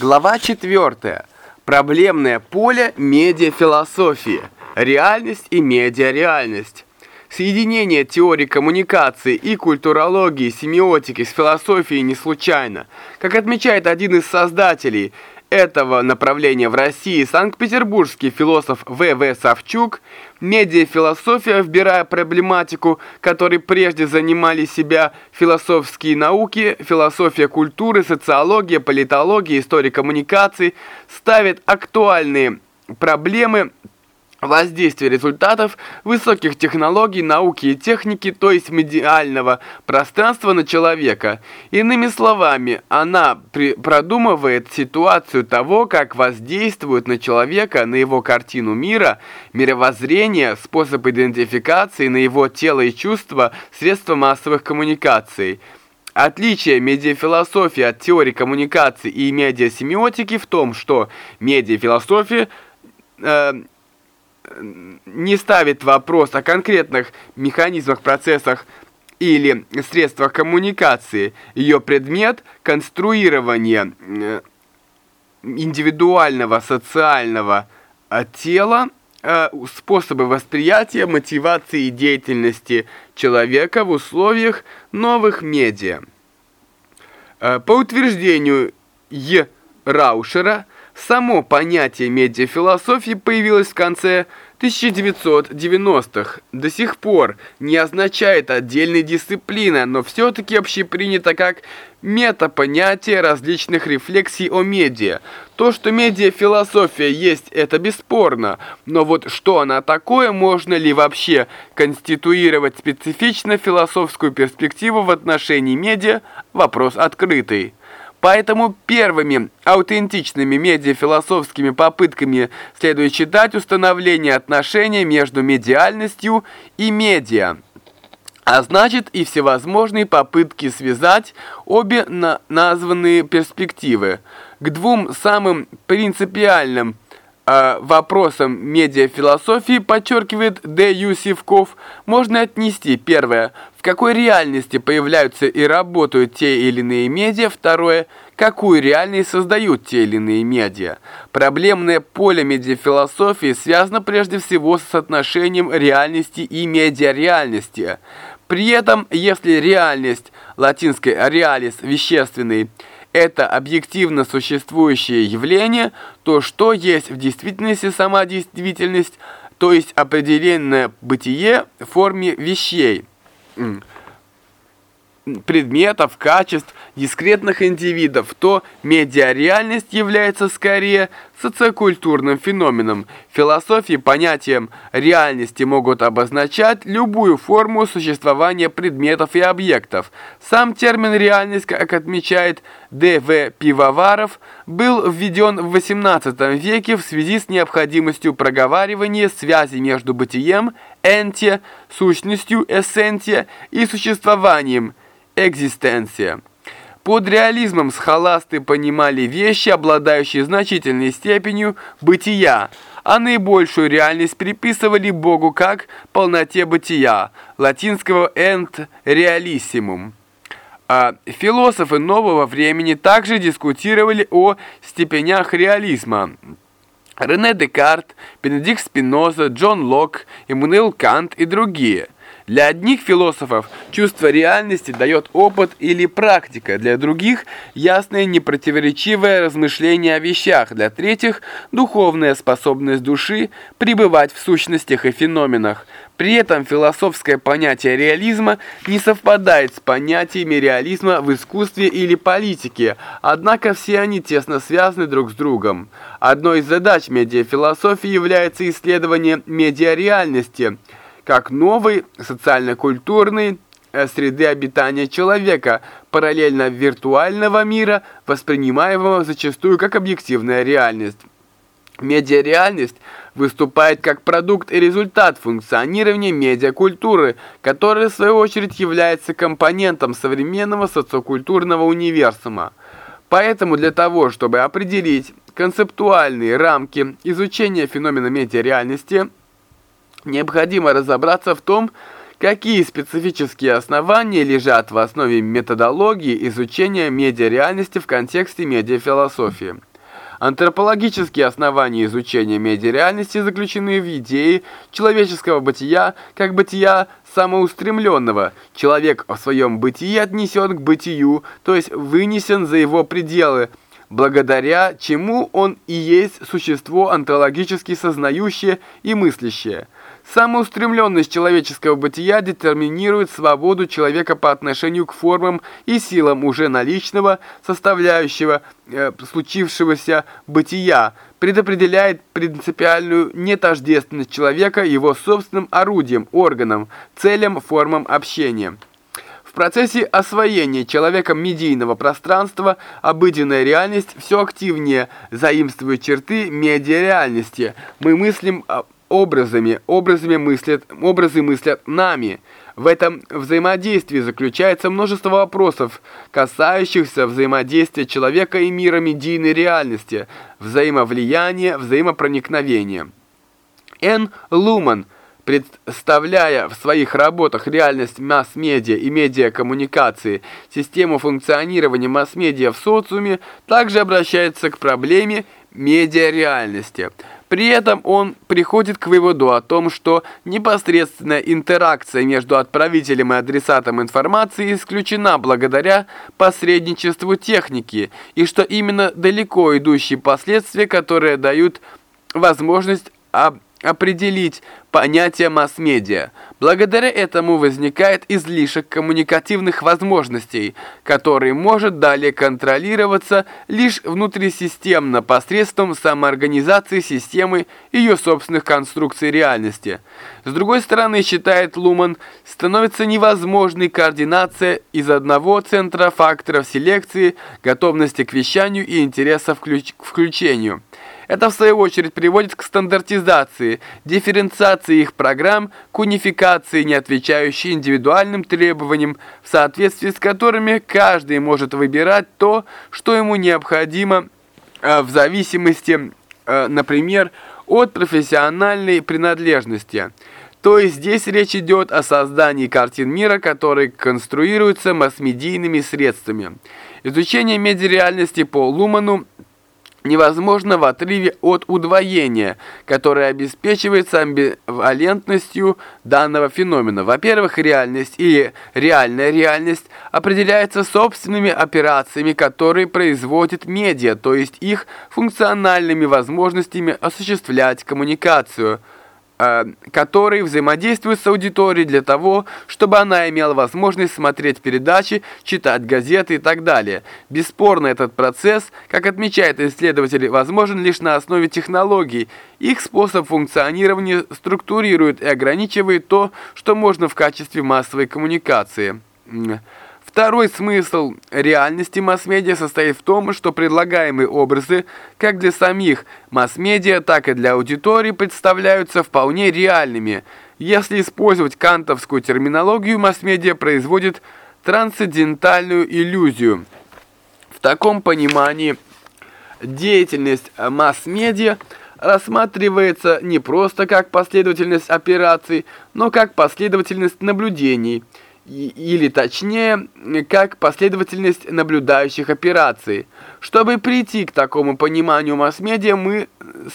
Глава 4. Проблемное поле медиафилософии. Реальность и медиареальность. Соединение теории коммуникации и культурологии, семиотики с философией не случайно. Как отмечает один из создателей – этого направления в России санкт-петербургский философ В.В. Савчук, медиафилософия, вбирая проблематику, которой прежде занимали себя философские науки, философия культуры, социология, политология, история коммуникаций, ставит актуальные проблемы воздействие результатов высоких технологий, науки и техники, то есть медиального пространства на человека. Иными словами, она продумывает ситуацию того, как воздействует на человека, на его картину мира, мировоззрение, способ идентификации, на его тело и чувства, средства массовых коммуникаций. Отличие медиафилософии от теории коммуникации и медиасемиотики в том, что медиафилософия э, не ставит вопрос о конкретных механизмах, процессах или средствах коммуникации. Ее предмет – конструирование э, индивидуального социального э, тела, э, способы восприятия, мотивации и деятельности человека в условиях новых медиа. По утверждению Е. Раушера, Само понятие медиафилософии появилось в конце 1990-х. До сих пор не означает отдельной дисциплины, но все-таки общепринято как метапонятие различных рефлексий о медиа. То, что медиафилософия есть, это бесспорно, но вот что она такое, можно ли вообще конституировать специфично философскую перспективу в отношении медиа, вопрос открытый. Поэтому первыми аутентичными медиафилософскими попытками следует считать установление отношения между медиальностью и медиа. А значит и всевозможные попытки связать обе на названные перспективы. К двум самым принципиальным э, вопросам медиафилософии, подчеркивает Д. Юсифков, можно отнести первое – какой реальности появляются и работают те или иные медиа, второе – какую реальность создают те или иные медиа. Проблемное поле медиафилософии связано прежде всего с отношением реальности и медиареальности. При этом, если реальность, латинской «realis» вещественный, это объективно существующее явление, то что есть в действительности сама действительность, то есть определенное бытие в форме вещей – предметов, качеств, дискретных индивидов, то медиареальность является скорее социокультурным феноменом. Философии понятием реальности могут обозначать любую форму существования предметов и объектов. Сам термин «реальность», как отмечает Д.В. Пивоваров, был введен в XVIII веке в связи с необходимостью проговаривания связи между бытием, энтия, сущностью, эссентия и существованием, экзистенция. Под реализмом схоласты понимали вещи, обладающие значительной степенью бытия, а наибольшую реальность приписывали Богу как полноте бытия, латинского «ent realissimum». А философы нового времени также дискутировали о степенях реализма – Рене Декарт, Бенедикт Спиноза, Джон Лок, Эммануэл Кант и другие. Для одних философов чувство реальности дает опыт или практика, для других – ясное непротиворечивое размышление о вещах, для третьих – духовная способность души пребывать в сущностях и феноменах. При этом философское понятие реализма не совпадает с понятиями реализма в искусстве или политике, однако все они тесно связаны друг с другом. Одной из задач медиафилософии является исследование медиареальности – как новой социально-культурной э, среды обитания человека, параллельно виртуального мира, воспринимаемого зачастую как объективная реальность. Медиареальность выступает как продукт и результат функционирования медиакультуры, которая в свою очередь является компонентом современного социокультурного универсума. Поэтому для того, чтобы определить концептуальные рамки изучения феномена медиареальности, необходимо разобраться в том, Какие специфические основания лежат в основе методологии изучения медиареальности в контексте медиафилософии? Антропологические основания изучения медиареальности заключены в идее человеческого бытия как бытия самоустремленного. Человек в своем бытии отнесен к бытию, то есть вынесен за его пределы, благодаря чему он и есть существо онтологически сознающее и мыслящее. Самоустремленность человеческого бытия детерминирует свободу человека по отношению к формам и силам уже наличного, составляющего э, случившегося бытия, предопределяет принципиальную нетождественность человека его собственным орудием, органом, целям, формам общения. В процессе освоения человеком медийного пространства обыденная реальность все активнее заимствует черты медиареальности. Мы мыслим образами, образами мыслят, образы мыслят нами. В этом взаимодействии заключается множество вопросов, касающихся взаимодействия человека и мира медийной реальности, взаимовлияния, взаимопроникновения. Н. Луман, представляя в своих работах реальность масс-медиа и медиакоммуникации, систему функционирования масс-медиа в социуме, также обращается к проблеме медиареальности – при этом он приходит к выводу о том, что непосредственная интеракция между отправителем и адресатом информации исключена благодаря посредничеству техники, и что именно далеко идущие последствия, которые дают возможность определить понятие масс-медиа. Благодаря этому возникает излишек коммуникативных возможностей, который может далее контролироваться лишь внутрисистемно посредством самоорганизации системы и ее собственных конструкций реальности. С другой стороны, считает Луман, становится невозможной координация из одного центра факторов селекции, готовности к вещанию и интереса к включению. Это, в свою очередь, приводит к стандартизации, дифференциации их программ, к унификации, не отвечающей индивидуальным требованиям, в соответствии с которыми каждый может выбирать то, что ему необходимо э, в зависимости, э, например, от профессиональной принадлежности. То есть здесь речь идет о создании картин мира, которые конструируются масс-медийными средствами. Изучение медиареальности по Луману невозможно в отрыве от удвоения, которое обеспечивается амбивалентностью данного феномена. Во-первых, реальность или реальная реальность определяется собственными операциями, которые производит медиа, то есть их функциональными возможностями осуществлять коммуникацию – который взаимодействует с аудиторией для того, чтобы она имела возможность смотреть передачи, читать газеты и так далее. Бесспорно, этот процесс, как отмечает исследователи, возможен лишь на основе технологий. Их способ функционирования структурирует и ограничивает то, что можно в качестве массовой коммуникации. Второй смысл реальности масс-медиа состоит в том, что предлагаемые образы как для самих масс-медиа, так и для аудитории представляются вполне реальными. Если использовать кантовскую терминологию, масс-медиа производит трансцендентальную иллюзию. В таком понимании деятельность масс-медиа рассматривается не просто как последовательность операций, но как последовательность наблюдений – или точнее, как последовательность наблюдающих операций. Чтобы прийти к такому пониманию масс-медиа, мы,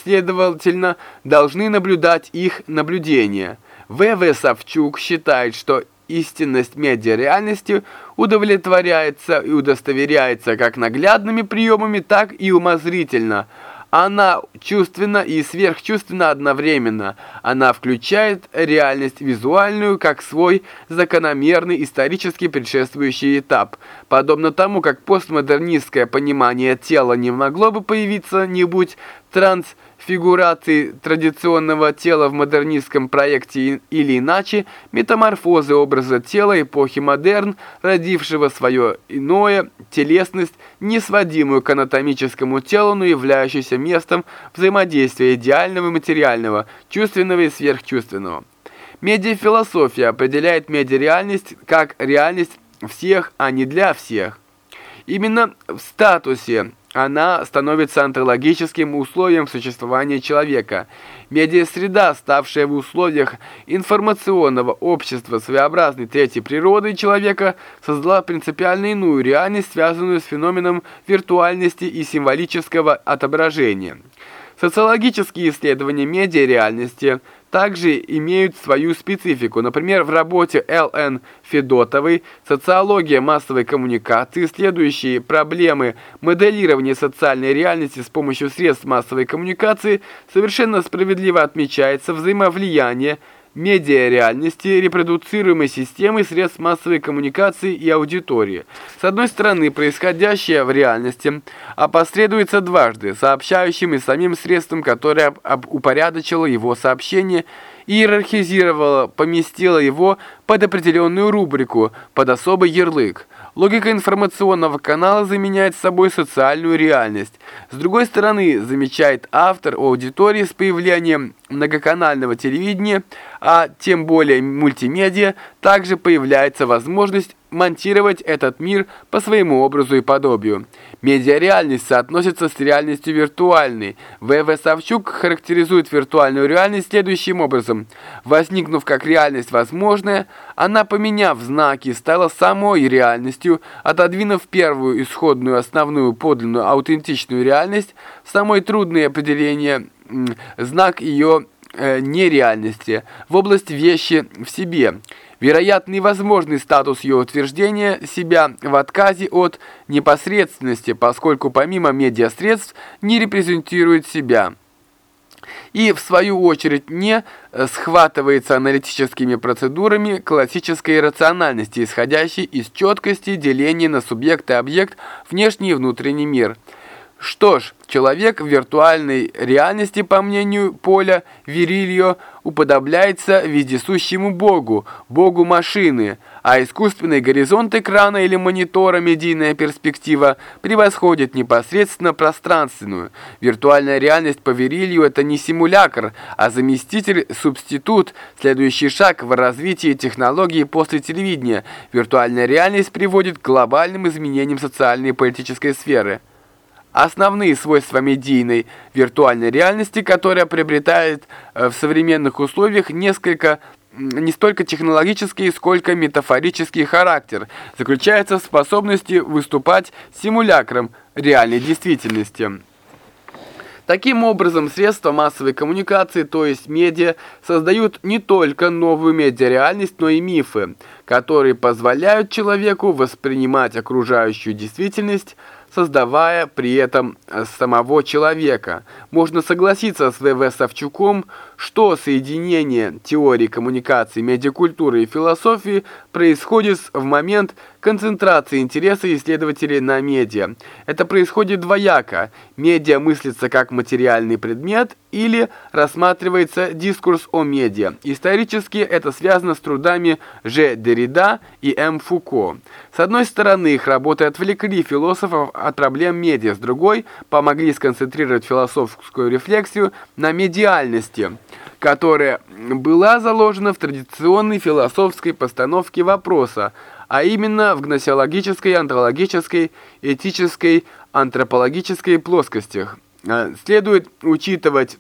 следовательно, должны наблюдать их наблюдения. В.В. Савчук считает, что истинность медиареальности удовлетворяется и удостоверяется как наглядными приемами, так и умозрительно – она чувственна и сверхчувственна одновременно. Она включает реальность визуальную как свой закономерный исторически предшествующий этап. Подобно тому, как постмодернистское понимание тела не могло бы появиться, не будь транс фигурации традиционного тела в модернистском проекте или иначе, метаморфозы образа тела эпохи модерн, родившего свое иное, телесность, не сводимую к анатомическому телу, но являющуюся местом взаимодействия идеального и материального, чувственного и сверхчувственного. Медиафилософия определяет медиареальность как реальность всех, а не для всех. Именно в статусе она становится онтологическим условием существования человека. Медиасреда, ставшая в условиях информационного общества своеобразной третьей природой человека, создала принципиально иную реальность, связанную с феноменом виртуальности и символического отображения. Социологические исследования медиареальности – также имеют свою специфику. Например, в работе Л.Н. Федотовой «Социология массовой коммуникации», исследующие проблемы моделирования социальной реальности с помощью средств массовой коммуникации, совершенно справедливо отмечается взаимовлияние медиареальности, репродуцируемой системы средств массовой коммуникации и аудитории. С одной стороны, происходящее в реальности опосредуется дважды, сообщающим и самим средством, которое упорядочило его сообщение, иерархизировало, поместило его под определенную рубрику, под особый ярлык. Логика информационного канала заменяет собой социальную реальность. С другой стороны, замечает автор аудитории с появлением многоканального телевидения, а тем более мультимедиа, также появляется возможность монтировать этот мир по своему образу и подобию. Медиареальность соотносится с реальностью виртуальной. В.В. Савчук характеризует виртуальную реальность следующим образом. Возникнув как реальность возможная, она, поменяв знаки, стала самой реальностью, отодвинув первую исходную основную подлинную аутентичную реальность, самое трудное определение, знак ее э, нереальности в область вещи в себе – вероятный возможный статус ее утверждения себя в отказе от непосредственности, поскольку помимо медиасредств не репрезентирует себя. И, в свою очередь, не схватывается аналитическими процедурами классической рациональности, исходящей из четкости деления на субъект и объект, внешний и внутренний мир – что ж, человек в виртуальной реальности, по мнению Поля Верильо, уподобляется вездесущему богу, богу машины, а искусственный горизонт экрана или монитора медийная перспектива превосходит непосредственно пространственную. Виртуальная реальность по Верилью – это не симулятор, а заместитель-субститут, следующий шаг в развитии технологий после телевидения. Виртуальная реальность приводит к глобальным изменениям социальной и политической сферы. Основные свойства медийной виртуальной реальности, которая приобретает э, в современных условиях несколько не столько технологический, сколько метафорический характер, заключается в способности выступать симулякром реальной действительности. Таким образом, средства массовой коммуникации, то есть медиа, создают не только новую медиареальность, но и мифы, которые позволяют человеку воспринимать окружающую действительность создавая при этом э, самого человека. Можно согласиться с В.В. Савчуком, что соединение теории коммуникации, медиакультуры и философии происходит в момент концентрации интереса исследователей на медиа. Это происходит двояко. Медиа мыслится как материальный предмет или рассматривается дискурс о медиа. Исторически это связано с трудами Ж. Деррида и М. Фуко. С одной стороны, их работы отвлекли философов от проблем медиа, с другой – помогли сконцентрировать философскую рефлексию на медиальности – которая была заложена в традиционной философской постановке вопроса, а именно в гносеологической, антропологической, этической, антропологической плоскостях. А, следует учитывать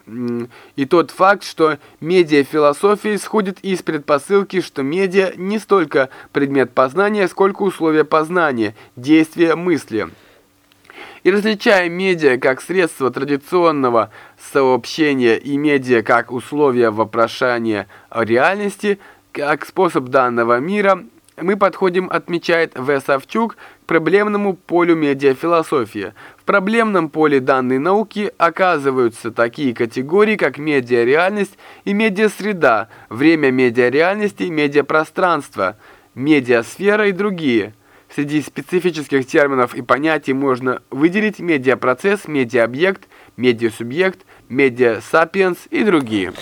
и тот факт, что медиафилософия исходит из предпосылки, что медиа не столько предмет познания, сколько условия познания, действия мысли и различая медиа как средство традиционного сообщения и медиа как условия вопрошания реальности, как способ данного мира, мы подходим, отмечает В. Савчук, к проблемному полю медиафилософии. В проблемном поле данной науки оказываются такие категории, как медиареальность и медиасреда, время медиареальности и медиапространство, медиасфера и другие – Среди специфических терминов и понятий можно выделить медиапроцесс, медиаобъект, медиасубъект, медиасапиенс и другие.